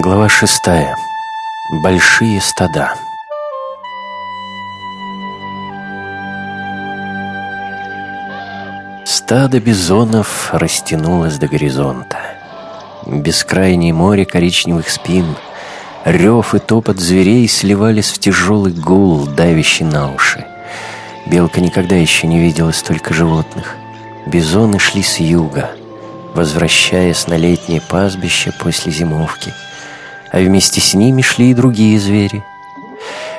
Глава шестая. Большие стада. Стадо бизонов растянулось до горизонта. Бескрайнее море коричневых спин, рев и топот зверей сливались в тяжелый гул, давящий на уши. Белка никогда еще не видела столько животных. Бизоны шли с юга, возвращаясь на летнее пастбище после зимовки — а вместе с ними шли и другие звери.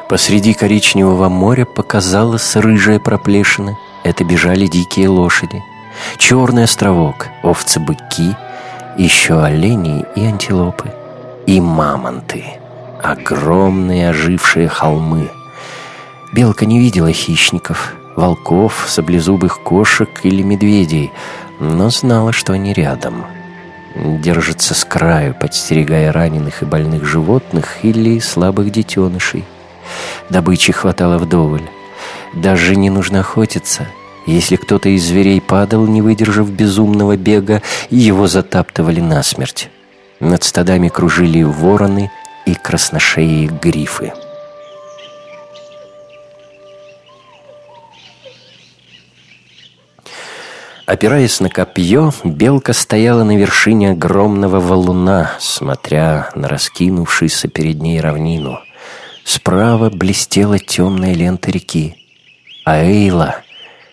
Посреди коричневого моря показалась рыжая проплешина. Это бежали дикие лошади. Черный островок, овцы-быки, еще олени и антилопы. И мамонты. Огромные ожившие холмы. Белка не видела хищников, волков, саблезубых кошек или медведей, но знала, что они рядом — держится с краю, подстерегая раненых и больных животных или слабых детенышей. Добычи хватало вдоволь. Даже не нужно охотиться. Если кто-то из зверей падал, не выдержав безумного бега, его затаптывали насмерть. Над стадами кружили вороны и красношеи грифы. Опираясь на копье, белка стояла на вершине огромного валуна, смотря на раскинувшуюся перед ней равнину. Справа блестела темная лента реки. А Эйла,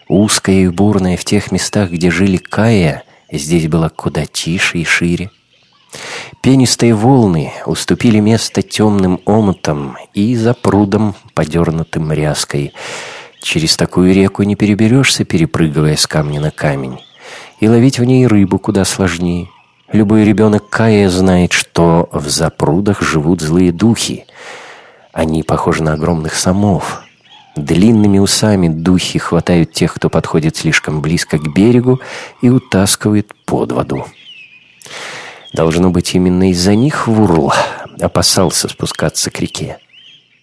узкая и бурная в тех местах, где жили Кая, здесь была куда тише и шире. Пенистые волны уступили место темным омутам и за прудом, подернутым ряской — Через такую реку не переберешься, перепрыгивая с камня на камень. И ловить в ней рыбу куда сложнее. Любой ребенок Кая знает, что в запрудах живут злые духи. Они похожи на огромных самов. Длинными усами духи хватают тех, кто подходит слишком близко к берегу, и утаскивают под воду. Должно быть, именно из-за них Вурл опасался спускаться к реке.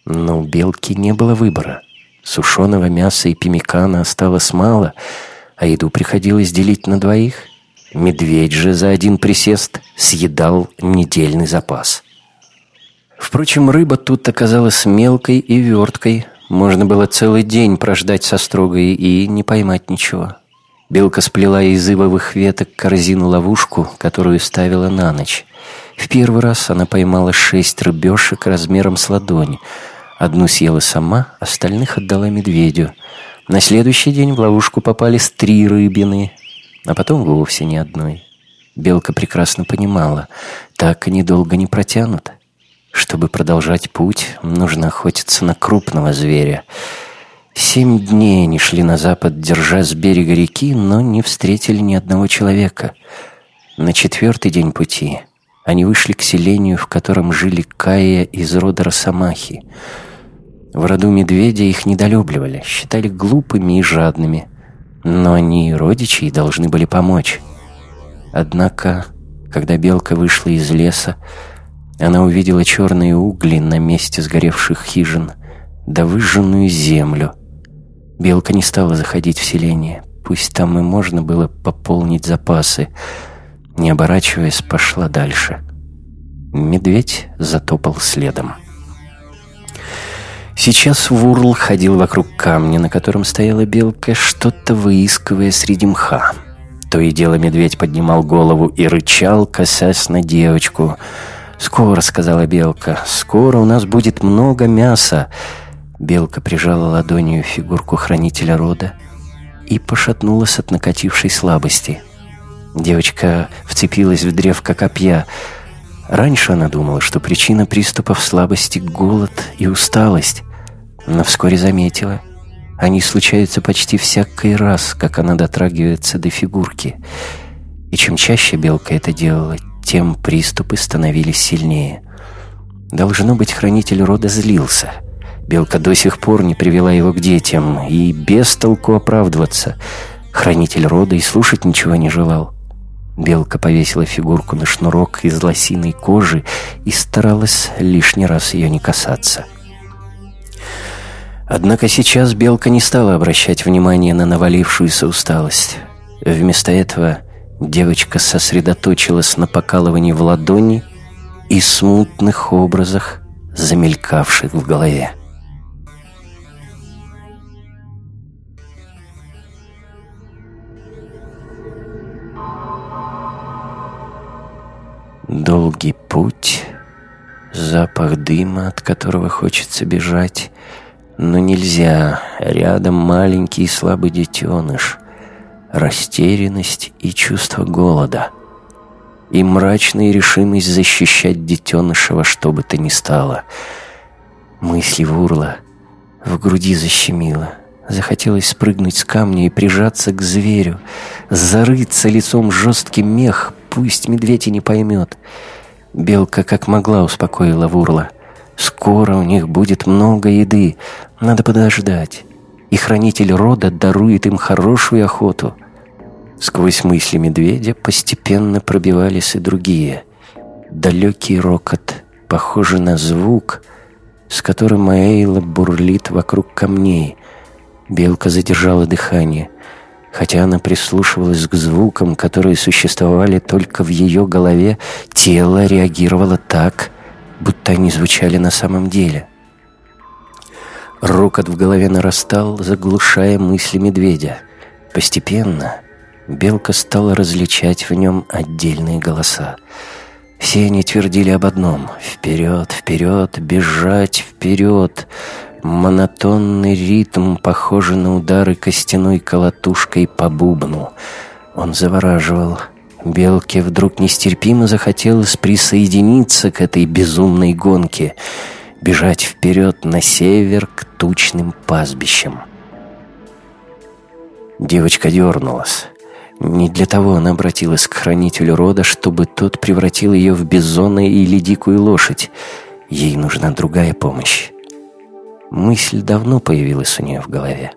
Но у белки не было выбора. Сушеного мяса и пимикана осталось мало, а еду приходилось делить на двоих. Медведь же за один присест съедал недельный запас. Впрочем, рыба тут оказалась мелкой и верткой. Можно было целый день прождать со строгой и не поймать ничего. Белка сплела из ивовых веток корзину-ловушку, которую ставила на ночь. В первый раз она поймала шесть рыбешек размером с ладонь — Одну съела сама, остальных отдала медведю. На следующий день в ловушку попались три рыбины, а потом вовсе ни одной. Белка прекрасно понимала, так они долго не протянут. Чтобы продолжать путь, нужно охотиться на крупного зверя. Семь дней они шли на запад, держа с берега реки, но не встретили ни одного человека. На четвертый день пути они вышли к селению, в котором жили Кая из рода Росомахи. В роду медведя их недолюбливали, считали глупыми и жадными. Но они, родичи, должны были помочь. Однако, когда белка вышла из леса, она увидела черные угли на месте сгоревших хижин, да выжженную землю. Белка не стала заходить в селение, пусть там и можно было пополнить запасы — не оборачиваясь, пошла дальше. Медведь затопал следом. Сейчас Вурл ходил вокруг камня, на котором стояла белка, что-то выискивая среди мха. То и дело медведь поднимал голову и рычал, косясь на девочку. «Скоро», — сказала белка, — «скоро у нас будет много мяса». Белка прижала ладонью фигурку хранителя рода и пошатнулась от накатившей слабости — Девочка вцепилась в древко копья. Раньше она думала, что причина приступов слабости — голод и усталость, но вскоре заметила. Они случаются почти всякий раз, как она дотрагивается до фигурки. И чем чаще белка это делала, тем приступы становились сильнее. Должно быть, хранитель рода злился. Белка до сих пор не привела его к детям, и без толку оправдываться. Хранитель рода и слушать ничего не желал. Белка повесила фигурку на шнурок из лосиной кожи и старалась лишний раз ее не касаться. Однако сейчас Белка не стала обращать внимание на навалившуюся усталость. Вместо этого девочка сосредоточилась на покалывании в ладони и смутных образах, замелькавших в голове. Долгий путь, запах дыма, от которого хочется бежать, но нельзя, рядом маленький и слабый детеныш, растерянность и чувство голода, и мрачная решимость защищать детеныша во что бы то ни стало. Мысли вурла, в груди защемило. Захотелось спрыгнуть с камня и прижаться к зверю, зарыться лицом в жесткий мех, пусть медведь и не поймет. Белка как могла успокоила Вурла. Скоро у них будет много еды, надо подождать. И хранитель рода дарует им хорошую охоту. Сквозь мысли медведя постепенно пробивались и другие. Далекий рокот, похожий на звук, с которым Эйла бурлит вокруг камней. Белка задержала дыхание. Хотя она прислушивалась к звукам, которые существовали только в ее голове, тело реагировало так, будто они звучали на самом деле. Рокот в голове нарастал, заглушая мысли медведя. Постепенно белка стала различать в нем отдельные голоса. Все они твердили об одном — «Вперед, вперед, бежать, вперед!» Монотонный ритм, похожий на удары костяной колотушкой по бубну. Он завораживал. Белке вдруг нестерпимо захотелось присоединиться к этой безумной гонке, бежать вперед на север к тучным пастбищам. Девочка дернулась. Не для того она обратилась к хранителю рода, чтобы тот превратил ее в бизона или дикую лошадь. Ей нужна другая помощь. Мысль давно появилась у нее в голове.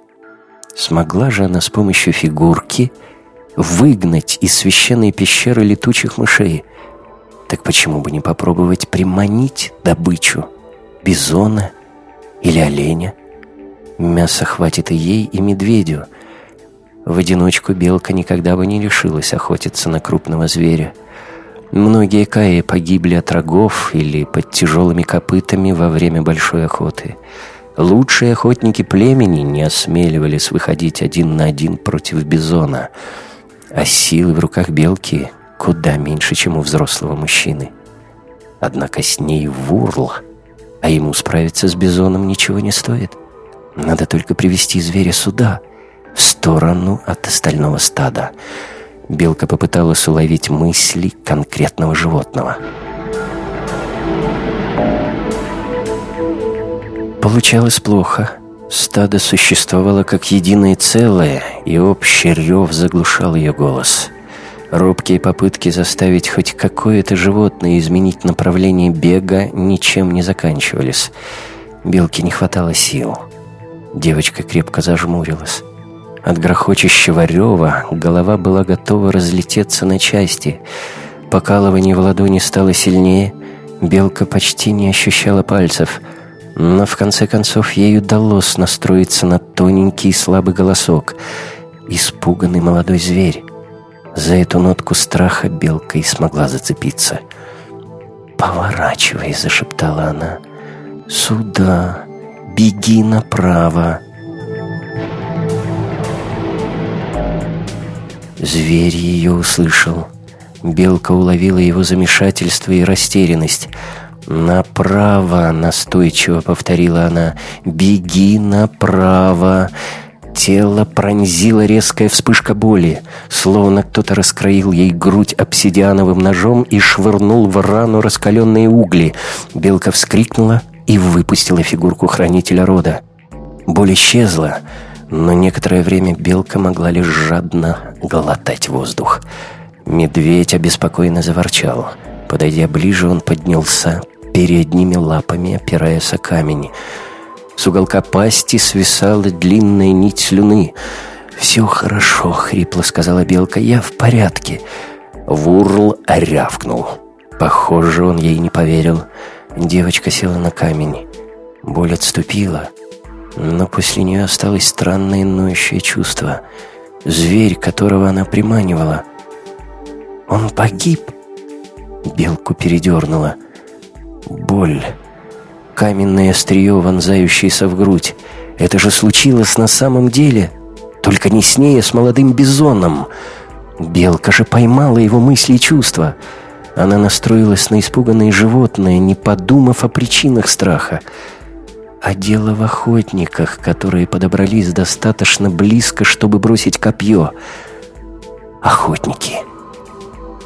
Смогла же она с помощью фигурки выгнать из священной пещеры летучих мышей. Так почему бы не попробовать приманить добычу? Бизона или оленя? Мяса хватит и ей, и медведю. В одиночку белка никогда бы не решилась охотиться на крупного зверя. Многие каи погибли от рогов или под тяжелыми копытами во время большой охоты – Лучшие охотники племени не осмеливались выходить один на один против бизона, а силы в руках белки куда меньше, чем у взрослого мужчины. Однако с ней вурл, а ему справиться с бизоном ничего не стоит. Надо только привести зверя сюда, в сторону от остального стада. Белка попыталась уловить мысли конкретного животного — Получалось плохо. Стадо существовало как единое целое, и общий рев заглушал ее голос. Робкие попытки заставить хоть какое-то животное изменить направление бега ничем не заканчивались. Белке не хватало сил. Девочка крепко зажмурилась. От грохочущего рева голова была готова разлететься на части. Покалывание в ладони стало сильнее, белка почти не ощущала пальцев — но в конце концов ей удалось настроиться на тоненький и слабый голосок. Испуганный молодой зверь. За эту нотку страха белка и смогла зацепиться. «Поворачивай», — зашептала она. «Сюда. Беги направо». Зверь ее услышал. Белка уловила его замешательство и растерянность — «Направо!» — настойчиво повторила она. «Беги направо!» Тело пронзила резкая вспышка боли, словно кто-то раскроил ей грудь обсидиановым ножом и швырнул в рану раскаленные угли. Белка вскрикнула и выпустила фигурку хранителя рода. Боль исчезла, но некоторое время белка могла лишь жадно глотать воздух. Медведь обеспокоенно заворчал. Подойдя ближе, он поднялся, передними лапами, опираясь о камень. С уголка пасти свисала длинная нить слюны. «Все хорошо», — хрипло сказала белка, — «я в порядке». Вурл рявкнул. Похоже, он ей не поверил. Девочка села на камень. Боль отступила, но после нее осталось странное ноющее чувство. Зверь, которого она приманивала. «Он погиб!» Белку передернула. Боль. Каменное острие, вонзающееся в грудь. Это же случилось на самом деле. Только не с ней, а с молодым бизоном. Белка же поймала его мысли и чувства. Она настроилась на испуганное животное, не подумав о причинах страха. А дело в охотниках, которые подобрались достаточно близко, чтобы бросить копье. Охотники.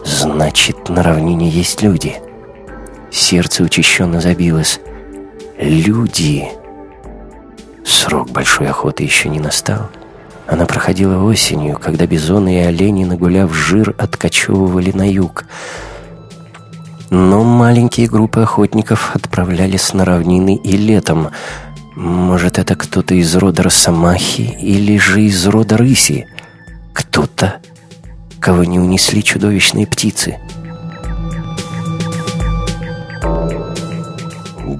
Значит, на равнине есть люди. Сердце учащенно забилось. Люди. Срок большой охоты еще не настал. Она проходила осенью, когда бизоны и олени, нагуляв жир, откачевывали на юг. Но маленькие группы охотников отправлялись на равнины и летом. Может, это кто-то из рода Росомахи или же из рода Рыси? Кто-то, кого не унесли чудовищные птицы.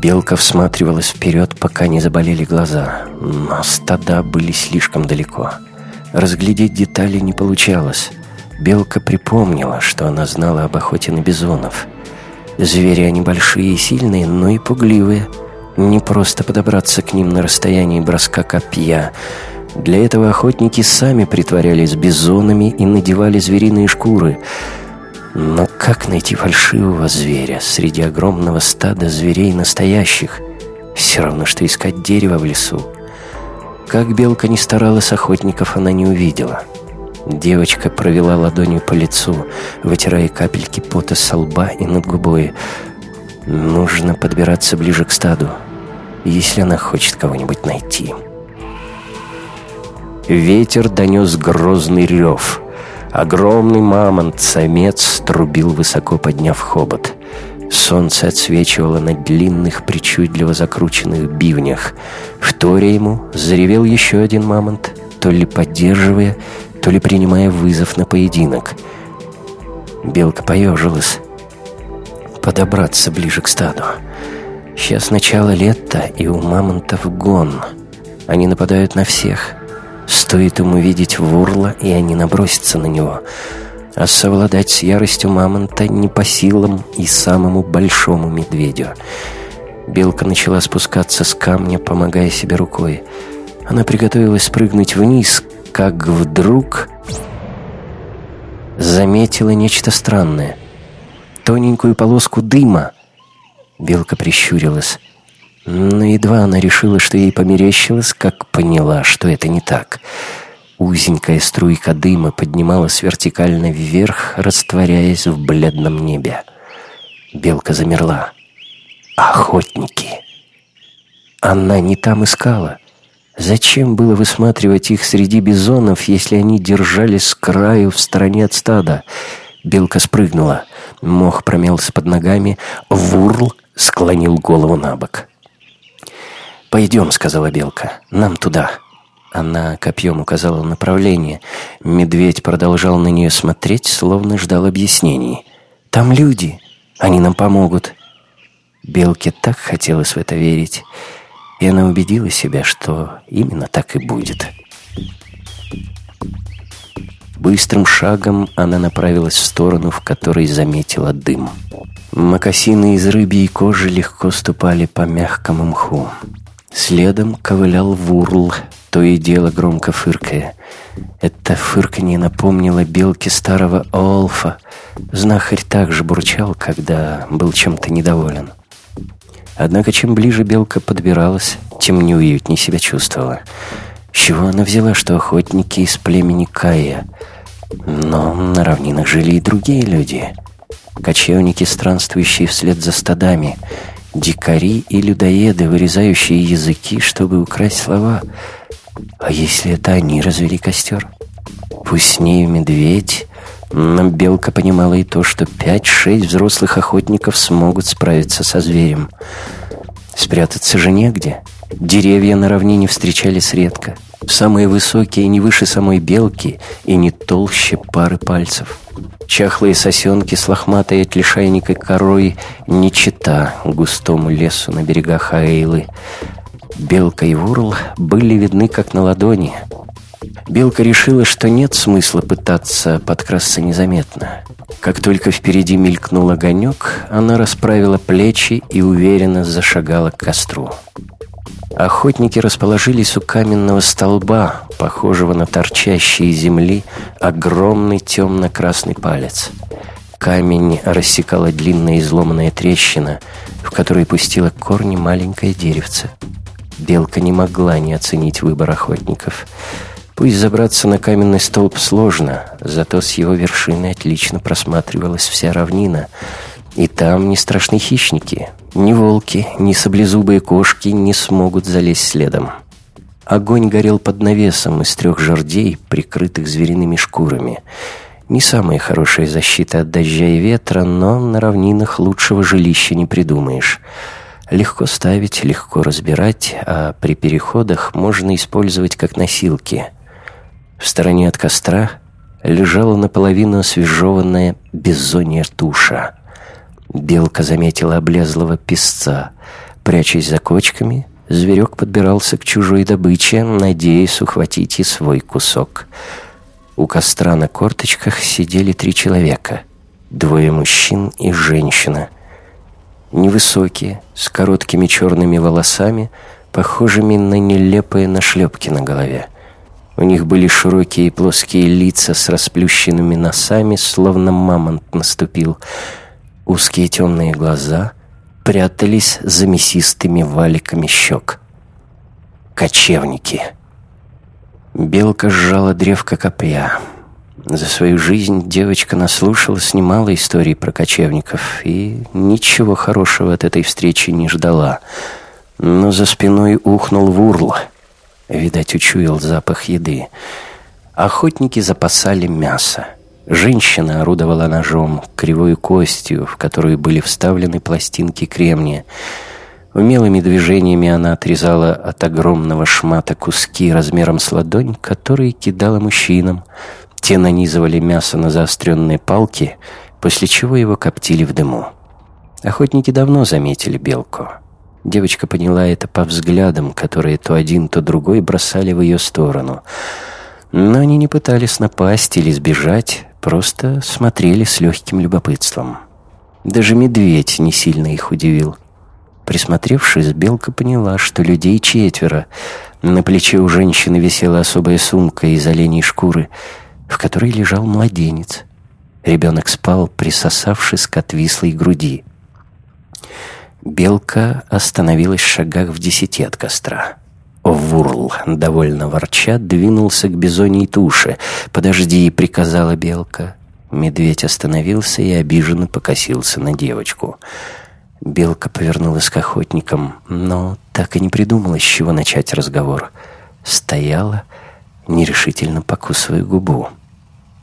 Белка всматривалась вперед, пока не заболели глаза, но стада были слишком далеко. Разглядеть детали не получалось. Белка припомнила, что она знала об охоте на бизонов. Звери они большие и сильные, но и пугливые. Не просто подобраться к ним на расстоянии броска копья. Для этого охотники сами притворялись бизонами и надевали звериные шкуры – но как найти фальшивого зверя среди огромного стада зверей настоящих? Все равно, что искать дерево в лесу. Как белка не старалась, охотников она не увидела. Девочка провела ладонью по лицу, вытирая капельки пота со лба и над губой. Нужно подбираться ближе к стаду, если она хочет кого-нибудь найти. Ветер донес грозный рев — Огромный мамонт-самец трубил, высоко подняв хобот. Солнце отсвечивало на длинных, причудливо закрученных бивнях. В торе ему заревел еще один мамонт, то ли поддерживая, то ли принимая вызов на поединок. Белка поежилась. Подобраться ближе к стаду. Сейчас начало лета, и у мамонтов гон. Они нападают на всех — Стоит им увидеть Вурла, и они набросятся на него. А совладать с яростью мамонта не по силам и самому большому медведю. Белка начала спускаться с камня, помогая себе рукой. Она приготовилась спрыгнуть вниз, как вдруг заметила нечто странное. Тоненькую полоску дыма. Белка прищурилась. Но едва она решила, что ей померещилось, как поняла, что это не так. Узенькая струйка дыма поднималась вертикально вверх, растворяясь в бледном небе. Белка замерла. Охотники! Она не там искала. Зачем было высматривать их среди бизонов, если они держались с краю в стороне от стада? Белка спрыгнула. Мох промелся под ногами. Вурл склонил голову на бок. «Пойдем», — сказала белка, — «нам туда». Она копьем указала направление. Медведь продолжал на нее смотреть, словно ждал объяснений. «Там люди. Они нам помогут». Белке так хотелось в это верить, и она убедила себя, что именно так и будет. Быстрым шагом она направилась в сторону, в которой заметила дым. Макасины из рыбьей кожи легко ступали по мягкому мху. Следом ковылял Вурл, то и дело громко фыркая. Это фырканье напомнило белке старого Олфа. Знахарь также бурчал, когда был чем-то недоволен. Однако, чем ближе белка подбиралась, тем неуютнее себя чувствовала. С чего она взяла, что охотники из племени Кая? Но на равнинах жили и другие люди. Кочевники, странствующие вслед за стадами — Дикари и людоеды, вырезающие языки, чтобы украсть слова. А если это они развели костер? Пусть с ней медведь, но Белка понимала и то, что пять-шесть взрослых охотников смогут справиться со зверем. Спрятаться же негде. Деревья на равнине встречались редко. Самые высокие не выше самой белки и не толще пары пальцев. Чахлые сосенки с лохматой от лишайника корой не чита густому лесу на берегах Аэйлы. Белка и Вурл были видны как на ладони. Белка решила, что нет смысла пытаться подкрасться незаметно. Как только впереди мелькнул огонек, она расправила плечи и уверенно зашагала к костру. Охотники расположились у каменного столба, похожего на торчащий из земли огромный темно-красный палец. Камень рассекала длинная изломанная трещина, в которой пустила корни маленькое деревце. Белка не могла не оценить выбор охотников. Пусть забраться на каменный столб сложно, зато с его вершины отлично просматривалась вся равнина. И там не страшны хищники. Ни волки, ни саблезубые кошки не смогут залезть следом. Огонь горел под навесом из трех жердей, прикрытых звериными шкурами. Не самая хорошая защита от дождя и ветра, но на равнинах лучшего жилища не придумаешь. Легко ставить, легко разбирать, а при переходах можно использовать как носилки. В стороне от костра лежала наполовину освежеванная беззонья туша. Белка заметила облезлого песца. Прячась за кочками, зверек подбирался к чужой добыче, надеясь ухватить и свой кусок. У костра на корточках сидели три человека. Двое мужчин и женщина — Невысокие, с короткими черными волосами, похожими на нелепые нашлепки на голове. У них были широкие и плоские лица с расплющенными носами, словно мамонт наступил. Узкие темные глаза прятались за мясистыми валиками щек. Кочевники. Белка сжала древко копья. За свою жизнь девочка наслушалась немало историй про кочевников и ничего хорошего от этой встречи не ждала. Но за спиной ухнул вурл. Видать, учуял запах еды. Охотники запасали мясо. Женщина орудовала ножом, кривой костью, в которую были вставлены пластинки кремния. Умелыми движениями она отрезала от огромного шмата куски размером с ладонь, которые кидала мужчинам — те нанизывали мясо на заостренные палки, после чего его коптили в дыму. Охотники давно заметили белку. Девочка поняла это по взглядам, которые то один, то другой бросали в ее сторону. Но они не пытались напасть или сбежать, просто смотрели с легким любопытством. Даже медведь не сильно их удивил. Присмотревшись, белка поняла, что людей четверо. На плече у женщины висела особая сумка из оленей шкуры — в которой лежал младенец. Ребенок спал, присосавшись к отвислой груди. Белка остановилась в шагах в десяти от костра. Вурл, довольно ворча, двинулся к бизоньей туше. «Подожди», — приказала белка. Медведь остановился и обиженно покосился на девочку. Белка повернулась к охотникам, но так и не придумала, с чего начать разговор. Стояла, нерешительно покусывая губу.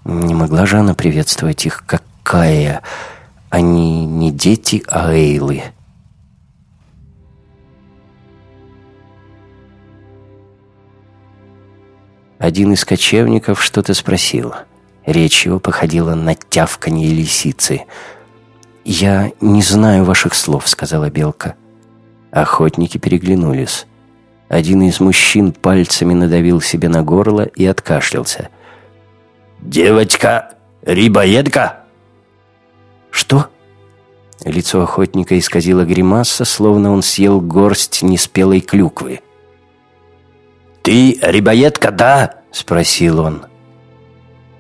Не могла же она приветствовать их как Кая. Они не дети, а Эйлы. Один из кочевников что-то спросил. Речь его походила на тявканье лисицы. «Я не знаю ваших слов», — сказала Белка. Охотники переглянулись. Один из мужчин пальцами надавил себе на горло и откашлялся. «Девочка, рибоедка!» «Что?» Лицо охотника исказило гримаса, словно он съел горсть неспелой клюквы. «Ты рибоедка, да?» — спросил он.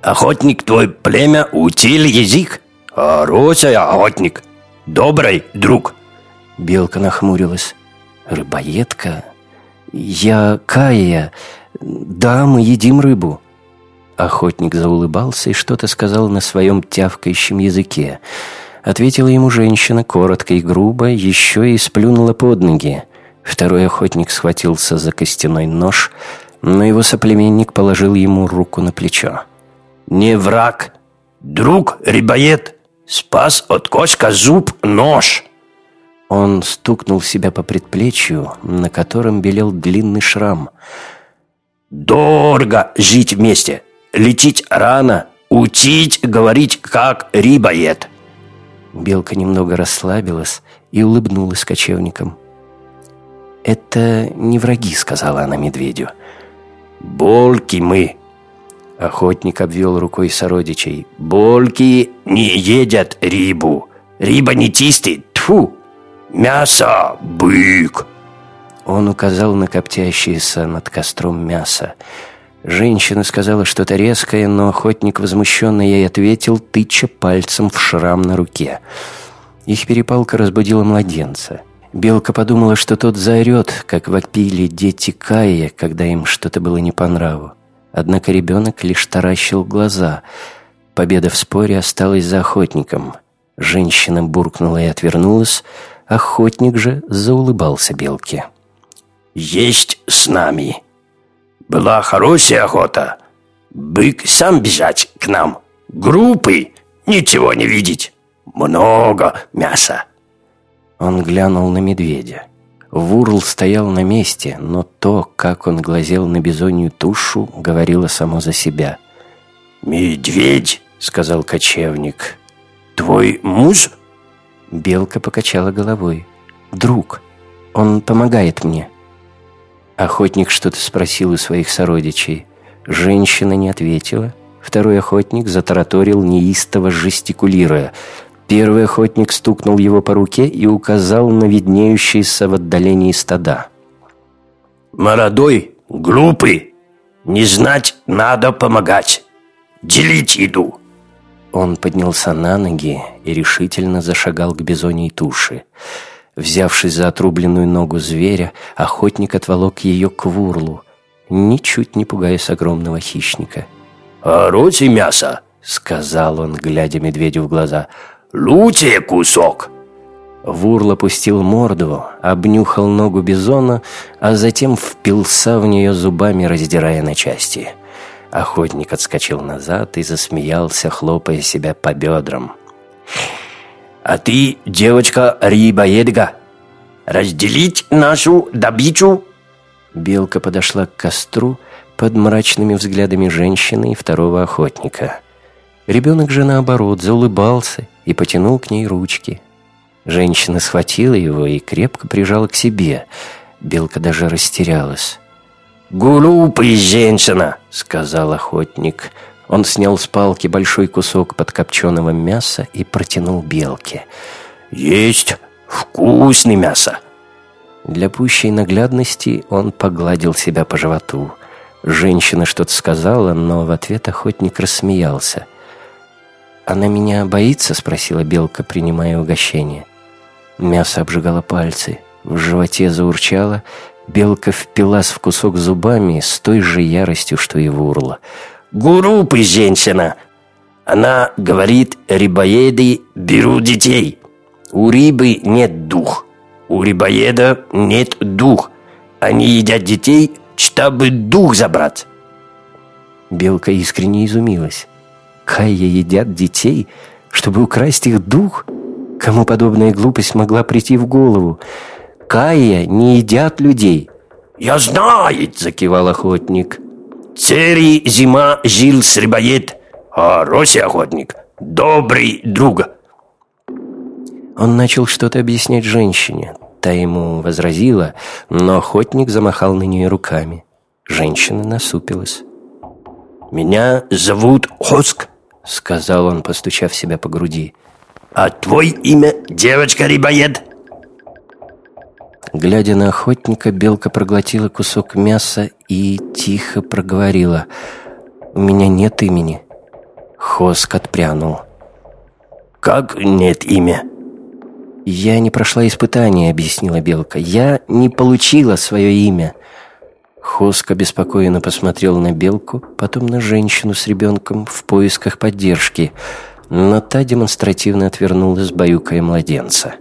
«Охотник твой племя утил язык? Хороший охотник, добрый друг!» Белка нахмурилась. «Рыбоедка? Я Кая. Да, мы едим рыбу». Охотник заулыбался и что-то сказал на своем тявкающем языке. Ответила ему женщина, коротко и грубо, еще и сплюнула под ноги. Второй охотник схватился за костяной нож, но его соплеменник положил ему руку на плечо. «Не враг, друг, рибоед, спас от кошка зуб нож!» Он стукнул себя по предплечью, на котором белел длинный шрам. «Дорого жить вместе! лечить рано, учить говорить как рибоед». Белка немного расслабилась и улыбнулась кочевникам. «Это не враги», — сказала она медведю. «Болки мы, Охотник обвел рукой сородичей. «Больки не едят рыбу. Рыба не чистый. Тфу! Мясо! Бык!» Он указал на коптящееся над костром мясо. Женщина сказала что-то резкое, но охотник возмущенно ей ответил, тыча пальцем в шрам на руке. Их перепалка разбудила младенца. Белка подумала, что тот заорет, как вопили дети Кая, когда им что-то было не по нраву. Однако ребенок лишь таращил глаза. Победа в споре осталась за охотником. Женщина буркнула и отвернулась, охотник же заулыбался Белке. «Есть с нами. Была хорошая охота. Бык сам бежать к нам. Группы ничего не видеть. Много мяса». Он глянул на медведя. Вурл стоял на месте, но то, как он глазел на бизонью тушу, говорило само за себя. «Медведь!» — сказал кочевник. «Твой муж?» Белка покачала головой. «Друг. Он помогает мне». Охотник что-то спросил у своих сородичей. Женщина не ответила. Второй охотник затараторил, неистово жестикулируя. Первый охотник стукнул его по руке и указал на виднеющиеся в отдалении стада. «Молодой, глупый, не знать надо помогать. Делить еду». Он поднялся на ноги и решительно зашагал к бизоней туши. Взявшись за отрубленную ногу зверя, охотник отволок ее к вурлу, ничуть не пугаясь огромного хищника. «Орудие мясо!» — сказал он, глядя медведю в глаза — Лучше кусок!» Вурл опустил морду, обнюхал ногу бизона, а затем впился в нее зубами, раздирая на части. Охотник отскочил назад и засмеялся, хлопая себя по бедрам. «А ты, девочка рибоедга, разделить нашу добычу?» Белка подошла к костру под мрачными взглядами женщины и второго охотника. Ребенок же, наоборот, заулыбался и потянул к ней ручки. Женщина схватила его и крепко прижала к себе. Белка даже растерялась. «Глупый женщина!» — сказал охотник. Он снял с палки большой кусок подкопченого мяса и протянул белке. «Есть вкусный мясо!» Для пущей наглядности он погладил себя по животу. Женщина что-то сказала, но в ответ охотник рассмеялся — «Она меня боится?» — спросила белка, принимая угощение. Мясо обжигало пальцы, в животе заурчало, белка впилась в кусок зубами с той же яростью, что и в урла. «Гурупы, женщина! Она говорит, рибоеды берут детей. У рыбы нет дух, у рибоеда нет дух. Они едят детей, чтобы дух забрать». Белка искренне изумилась. Кая едят детей, чтобы украсть их дух? Кому подобная глупость могла прийти в голову? Кая не едят людей. «Я знаю!» — закивал охотник. «Цери зима жил с рыбоед, а Роси охотник — добрый друг». Он начал что-то объяснять женщине. Та ему возразила, но охотник замахал на нее руками. Женщина насупилась. «Меня зовут Хоск», — сказал он, постучав себя по груди. «А твой имя девочка-рибоед?» Глядя на охотника, белка проглотила кусок мяса и тихо проговорила. «У меня нет имени». Хоск отпрянул. «Как нет имя?» «Я не прошла испытания», — объяснила белка. «Я не получила свое имя». Хоск обеспокоенно посмотрел на белку, потом на женщину с ребенком в поисках поддержки, но та демонстративно отвернулась, баюкая младенца.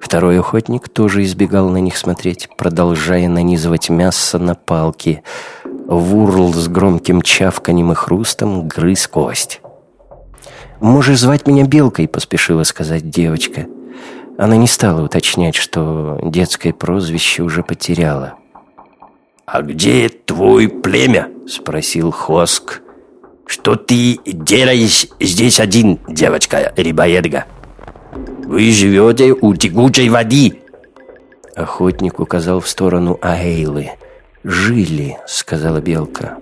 Второй охотник тоже избегал на них смотреть, продолжая нанизывать мясо на палки. Вурл с громким чавканем и хрустом грыз кость. «Можешь звать меня Белкой», — поспешила сказать девочка. Она не стала уточнять, что детское прозвище уже потеряла. «А где твой племя?» — спросил Хоск. «Что ты делаешь здесь один, девочка-рибоедга? Вы живете у текучей воды!» Охотник указал в сторону Аэйлы. «Жили», — сказала Белка.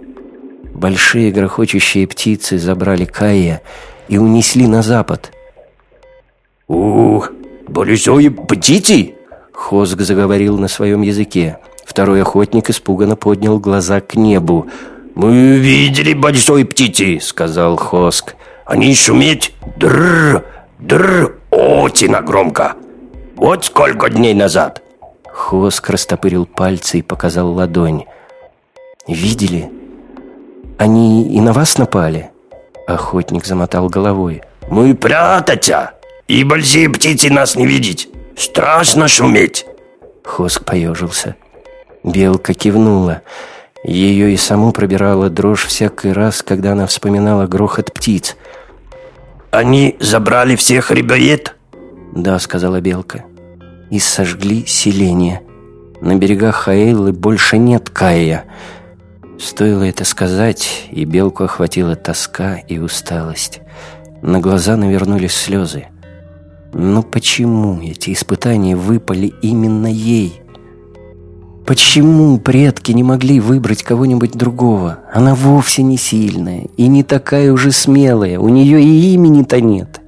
Большие грохочущие птицы забрали Кая и унесли на запад. «Ух, большой птицы!» Хоск заговорил на своем языке. Второй охотник испуганно поднял глаза к небу. «Мы видели большой птицы», — сказал Хоск. «Они шуметь дрр, дрр, очень громко. Вот сколько дней назад». Хоск растопырил пальцы и показал ладонь. «Видели? Они и на вас напали?» Охотник замотал головой. «Мы прятаться, и большие птицы нас не видеть. Страшно шуметь!» Хоск поежился. Белка кивнула. Ее и саму пробирала дрожь всякий раз, когда она вспоминала грохот птиц. «Они забрали всех рыбоед?» «Да», — сказала Белка. «И сожгли селение. На берегах Хаэллы больше нет Кая». Стоило это сказать, и Белку охватила тоска и усталость. На глаза навернулись слезы. Но почему эти испытания выпали именно ей? Почему предки не могли выбрать кого-нибудь другого? Она вовсе не сильная и не такая уже смелая, у нее и имени-то нет.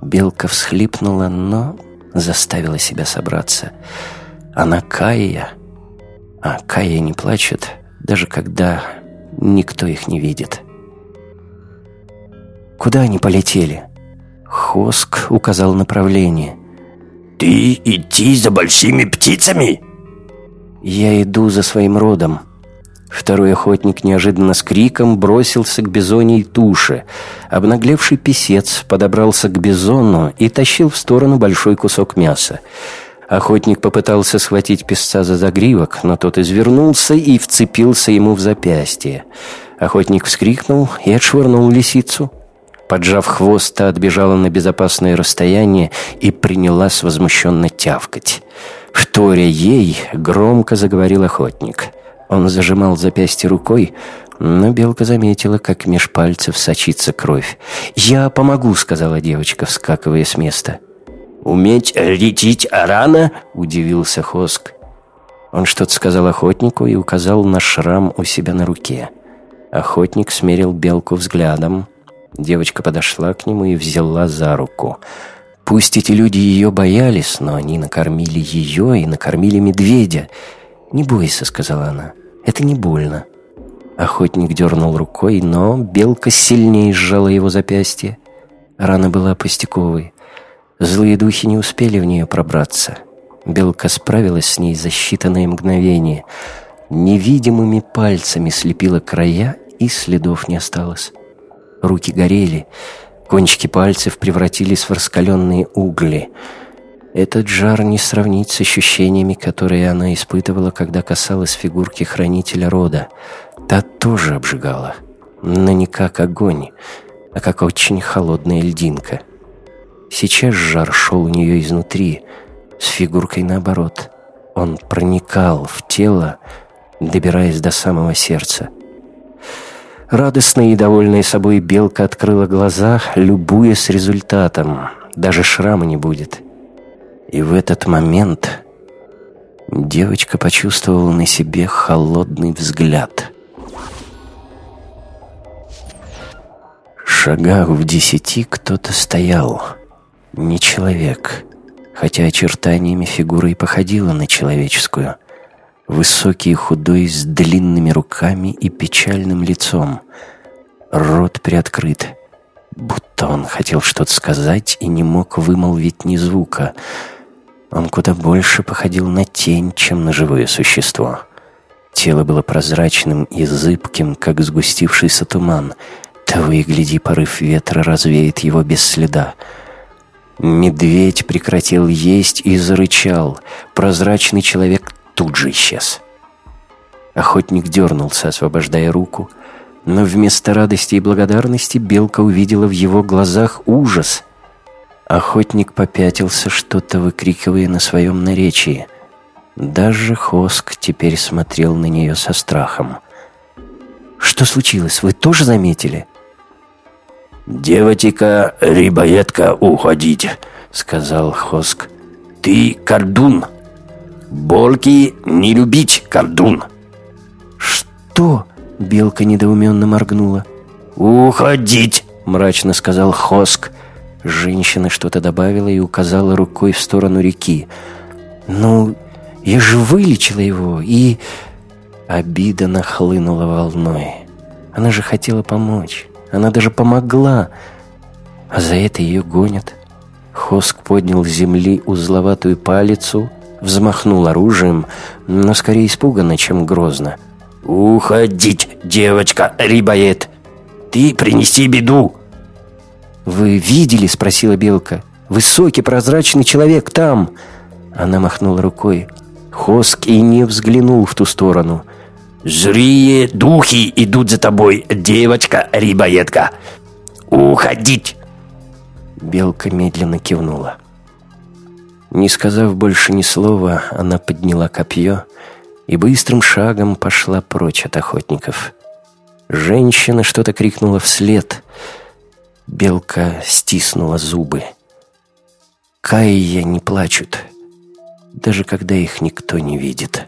Белка всхлипнула, но заставила себя собраться. Она Кая, а Кая не плачет, даже когда никто их не видит. Куда они полетели? Хоск указал направление. «Ты идти за большими птицами?» «Я иду за своим родом». Второй охотник неожиданно с криком бросился к бизоней туше. Обнаглевший писец подобрался к бизону и тащил в сторону большой кусок мяса. Охотник попытался схватить песца за загривок, но тот извернулся и вцепился ему в запястье. Охотник вскрикнул и отшвырнул лисицу. Поджав хвост, та отбежала на безопасное расстояние и принялась возмущенно тявкать. Вторя ей громко заговорил охотник. Он зажимал запястье рукой, но белка заметила, как меж пальцев сочится кровь. «Я помогу», — сказала девочка, вскакивая с места. «Уметь лететь рано?» — удивился Хоск. Он что-то сказал охотнику и указал на шрам у себя на руке. Охотник смерил белку взглядом, Девочка подошла к нему и взяла за руку. Пусть эти люди ее боялись, но они накормили ее и накормили медведя. «Не бойся», — сказала она, — «это не больно». Охотник дернул рукой, но белка сильнее сжала его запястье. Рана была пустяковой. Злые духи не успели в нее пробраться. Белка справилась с ней за считанные мгновения. Невидимыми пальцами слепила края, и следов не осталось. Руки горели, кончики пальцев превратились в раскаленные угли. Этот жар не сравнить с ощущениями, которые она испытывала, когда касалась фигурки хранителя рода. Та тоже обжигала, но не как огонь, а как очень холодная льдинка. Сейчас жар шел у нее изнутри, с фигуркой наоборот. Он проникал в тело, добираясь до самого сердца. Радостная и довольная собой белка открыла глаза, любуясь результатом. Даже шрама не будет. И в этот момент девочка почувствовала на себе холодный взгляд. В шагах в десяти кто-то стоял. Не человек, хотя очертаниями фигуры и походила на человеческую – Высокий и худой, с длинными руками и печальным лицом. Рот приоткрыт, будто он хотел что-то сказать и не мог вымолвить ни звука. Он куда больше походил на тень, чем на живое существо. Тело было прозрачным и зыбким, как сгустившийся туман. Того и гляди, порыв ветра развеет его без следа. Медведь прекратил есть и зарычал. Прозрачный человек тут же исчез. Охотник дернулся, освобождая руку, но вместо радости и благодарности белка увидела в его глазах ужас. Охотник попятился, что-то выкрикивая на своем наречии. Даже Хоск теперь смотрел на нее со страхом. «Что случилось? Вы тоже заметили?» «Девотика, рибоедка, уходите», — сказал Хоск. «Ты кордун». Больки не любить кордун. Что? Белка недоуменно моргнула. «Уходить!» — мрачно сказал Хоск. Женщина что-то добавила и указала рукой в сторону реки. «Ну, я же вылечила его, и...» Обида нахлынула волной. Она же хотела помочь. Она даже помогла. А за это ее гонят. Хоск поднял с земли узловатую палицу, взмахнул оружием, но скорее испуганно, чем грозно. «Уходить, девочка, рибоед! Ты принеси беду!» «Вы видели?» — спросила Белка. «Высокий прозрачный человек там!» Она махнула рукой. Хоск и не взглянул в ту сторону. «Зрие духи идут за тобой, девочка-рибоедка! Уходить!» Белка медленно кивнула. Не сказав больше ни слова, она подняла копье и быстрым шагом пошла прочь от охотников. Женщина что-то крикнула вслед. Белка стиснула зубы. Каия не плачут, даже когда их никто не видит.